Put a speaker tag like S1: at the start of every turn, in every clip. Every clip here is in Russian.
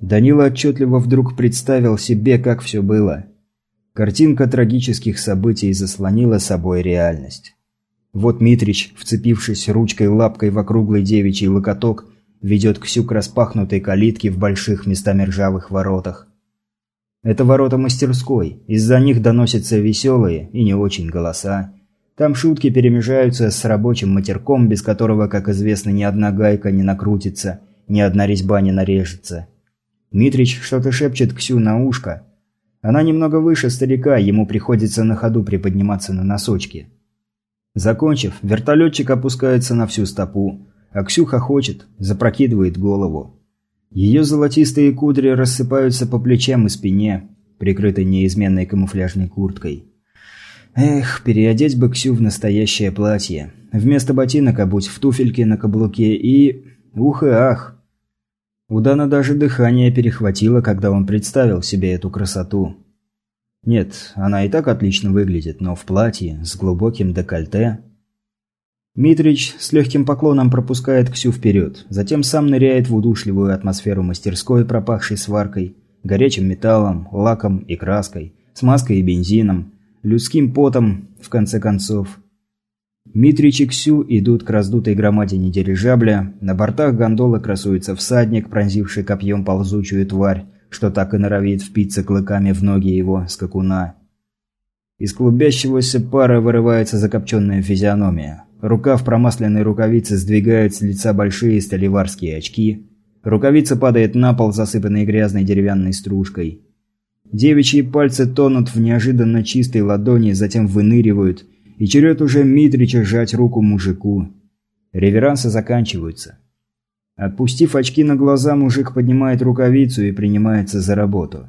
S1: Данила отчетливо вдруг представил себе, как все было. Картинка трагических событий заслонила собой реальность. Вот Митрич, вцепившись ручкой-лапкой в округлый девичий локоток, ведет Ксю к распахнутой калитке в больших местами ржавых воротах. Это ворота мастерской, из-за них доносятся веселые и не очень голоса. Там шутки перемежаются с рабочим матерком, без которого, как известно, ни одна гайка не накрутится, ни одна резьба не нарежется. Митрич что-то шепчет Ксю на ушко. Она немного выше старика, ему приходится на ходу приподниматься на носочки. Закончив, вертолетчик опускается на всю стопу, а Ксюха хочет, запрокидывает голову. Ее золотистые кудри рассыпаются по плечам и спине, прикрытой неизменной камуфляжной курткой. Эх, переодеть бы Ксю в настоящее платье. Вместо ботинок обуть в туфельке на каблуке и... Ух и ах! У Дана даже дыхание перехватило, когда он представил себе эту красоту. Нет, она и так отлично выглядит, но в платье, с глубоким декольте... Митрич с легким поклоном пропускает Ксю вперед, затем сам ныряет в удушливую атмосферу мастерской, пропахшей сваркой, горячим металлом, лаком и краской, смазкой и бензином, людским потом, в конце концов. Митрич и идут к раздутой громадине дирижабля, на бортах гондолы красуется всадник, пронзивший копьем ползучую тварь, что так и норовит впиться клыками в ноги его скакуна. Из клубящегося пара вырывается закопченная физиономия. Рука в промасленной рукавице сдвигает с лица большие столеварские очки. Рукавица падает на пол, засыпанной грязной деревянной стружкой. Девичьи пальцы тонут в неожиданно чистой ладони, затем выныривают, и черед уже Митрича сжать руку мужику. Реверансы заканчиваются. Отпустив очки на глаза, мужик поднимает рукавицу и принимается за работу.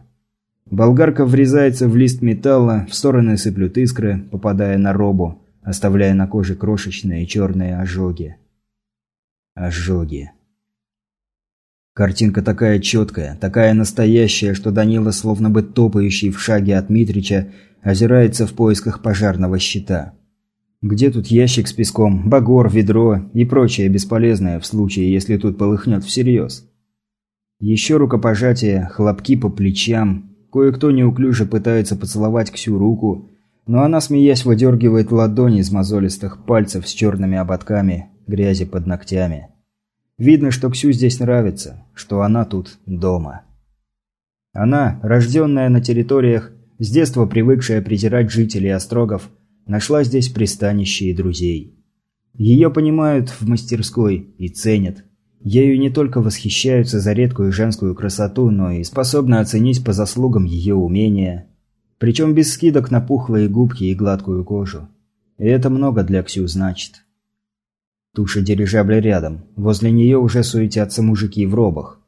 S1: Болгарка врезается в лист металла, в стороны сыплют искры, попадая на робу, оставляя на коже крошечные черные ожоги. Ожоги. Картинка такая четкая, такая настоящая, что Данила, словно бы топающий в шаге от Митрича, озирается в поисках пожарного щита. Где тут ящик с песком, багор, ведро и прочее бесполезное в случае, если тут полыхнет всерьез? Еще рукопожатие, хлопки по плечам. Кое-кто неуклюже пытается поцеловать Ксю руку, но она, смеясь, выдергивает ладони из мозолистых пальцев с черными ободками, грязи под ногтями. Видно, что Ксю здесь нравится, что она тут дома. Она, рожденная на территориях, с детства привыкшая презирать жителей острогов, нашла здесь пристанище и друзей. Ее понимают в мастерской и ценят. Ею не только восхищаются за редкую женскую красоту, но и способны оценить по заслугам ее умения. Причем без скидок на пухлые губки и гладкую кожу. И это много для Ксю значит. Туша дирижабля рядом. Возле нее уже суетятся мужики в робах.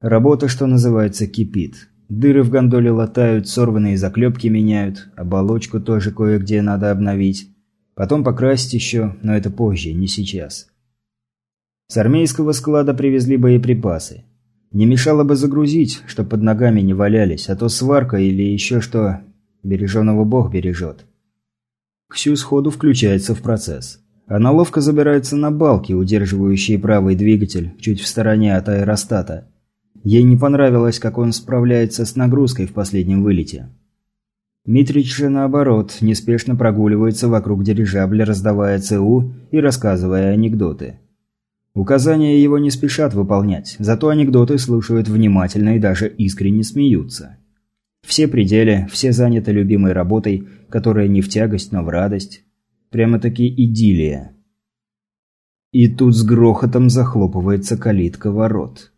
S1: Работа, что называется, кипит. Дыры в гондоле латают, сорванные заклепки меняют, оболочку тоже кое-где надо обновить. Потом покрасить еще, но это позже, не сейчас. С армейского склада привезли боеприпасы. Не мешало бы загрузить, чтоб под ногами не валялись, а то сварка или еще что, береженого бог бережет. Ксю сходу включается в процесс. Она ловко забирается на балки, удерживающие правый двигатель, чуть в стороне от аэростата. Ей не понравилось, как он справляется с нагрузкой в последнем вылете. Митрич же, наоборот, неспешно прогуливается вокруг дирижабля, раздавая ЦУ и рассказывая анекдоты. Указания его не спешат выполнять, зато анекдоты слушают внимательно и даже искренне смеются. Все пределы, все заняты любимой работой, которая не в тягость, но в радость. Прямо-таки идиллия. И тут с грохотом захлопывается калитка ворот.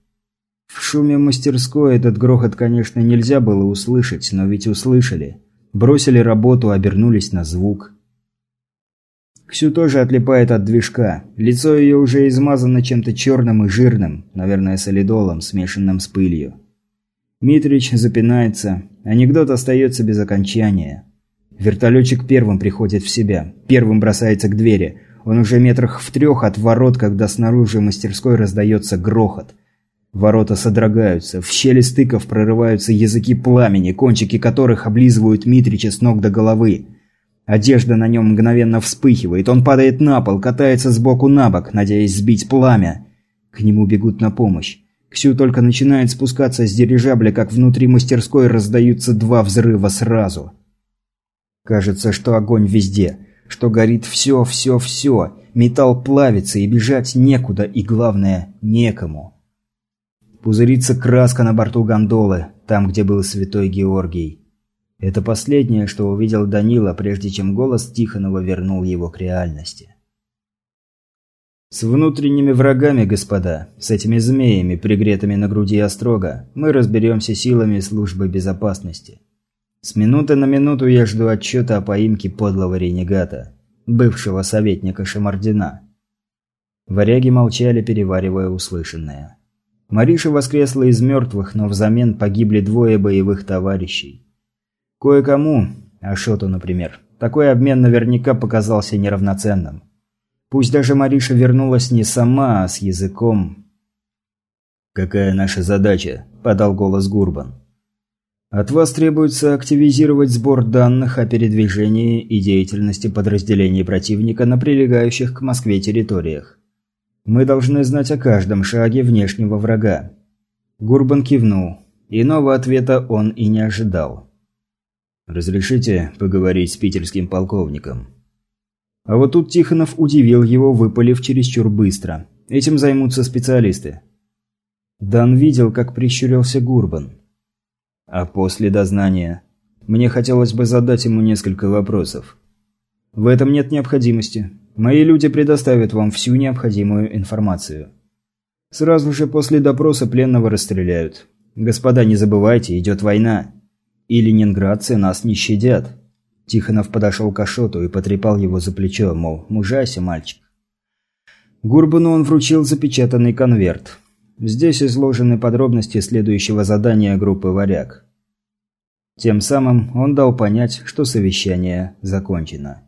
S1: В шуме мастерской этот грохот, конечно, нельзя было услышать, но ведь услышали. Бросили работу, обернулись на звук. Ксю тоже отлипает от движка. Лицо ее уже измазано чем-то черным и жирным, наверное, солидолом, смешанным с пылью. Митрич запинается. Анекдот остается без окончания. Вертолетчик первым приходит в себя. Первым бросается к двери. Он уже метрах в трех от ворот, когда снаружи мастерской раздается грохот. Ворота содрогаются, в щели стыков прорываются языки пламени, кончики которых облизывают Митрича с ног до головы. Одежда на нем мгновенно вспыхивает, он падает на пол, катается сбоку на бок, надеясь сбить пламя. К нему бегут на помощь. Ксю только начинает спускаться с дирижабля, как внутри мастерской раздаются два взрыва сразу. Кажется, что огонь везде, что горит все, все, все. Металл плавится, и бежать некуда, и главное, некому. Пузырится краска на борту гондолы, там, где был святой Георгий. Это последнее, что увидел Данила, прежде чем голос Тихонова вернул его к реальности. С внутренними врагами, господа, с этими змеями, пригретыми на груди острога, мы разберемся силами службы безопасности. С минуты на минуту я жду отчета о поимке подлого ренегата, бывшего советника Шамардина. Варяги молчали, переваривая услышанное. Мариша воскресла из мертвых, но взамен погибли двое боевых товарищей. Кое-кому, Ашоту, например, такой обмен наверняка показался неравноценным. Пусть даже Мариша вернулась не сама, а с языком. «Какая наша задача?» – подал голос Гурбан. «От вас требуется активизировать сбор данных о передвижении и деятельности подразделений противника на прилегающих к Москве территориях. Мы должны знать о каждом шаге внешнего врага». Гурбан кивнул. Иного ответа он и не ожидал. «Разрешите поговорить с питерским полковником?» А вот тут Тихонов удивил его, выпалив чересчур быстро. Этим займутся специалисты. Дан видел, как прищурился Гурбан. А после дознания мне хотелось бы задать ему несколько вопросов. В этом нет необходимости. Мои люди предоставят вам всю необходимую информацию. Сразу же после допроса пленного расстреляют. Господа, не забывайте, идет война. И ленинградцы нас не щадят. Тихонов подошел к Ашоту и потрепал его за плечо, мол, мужайся, мальчик. Гурбану он вручил запечатанный конверт. Здесь изложены подробности следующего задания группы «Варяг». Тем самым он дал понять, что совещание закончено.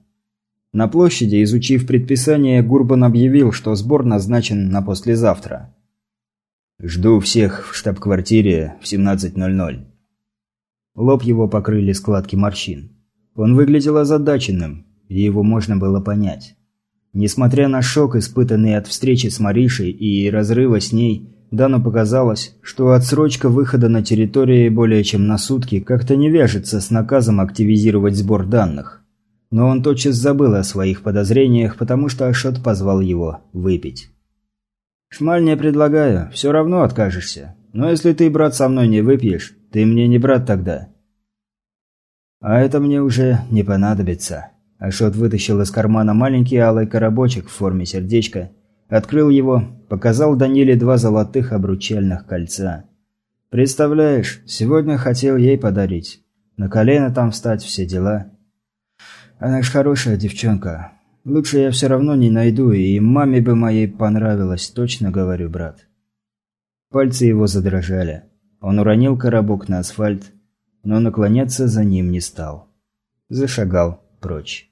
S1: На площади, изучив предписание, Гурбан объявил, что сбор назначен на послезавтра. «Жду всех в штаб-квартире в 17.00». Лоб его покрыли складки морщин. Он выглядел озадаченным, и его можно было понять. Несмотря на шок, испытанный от встречи с Маришей и разрыва с ней, Дану показалось, что отсрочка выхода на территории более чем на сутки как-то не вяжется с наказом активизировать сбор данных. Но он тотчас забыл о своих подозрениях, потому что Ашот позвал его выпить. «Шмаль не предлагаю, все равно откажешься. Но если ты, брат, со мной не выпьешь, ты мне не брат тогда. А это мне уже не понадобится. Ашот вытащил из кармана маленький алый коробочек в форме сердечка, открыл его, показал Даниле два золотых обручальных кольца. «Представляешь, сегодня хотел ей подарить. На колено там встать, все дела. Она ж хорошая девчонка. Лучше я все равно не найду, и маме бы моей понравилось, точно говорю, брат». Пальцы его задрожали. Он уронил коробок на асфальт, но наклоняться за ним не стал. Зашагал прочь.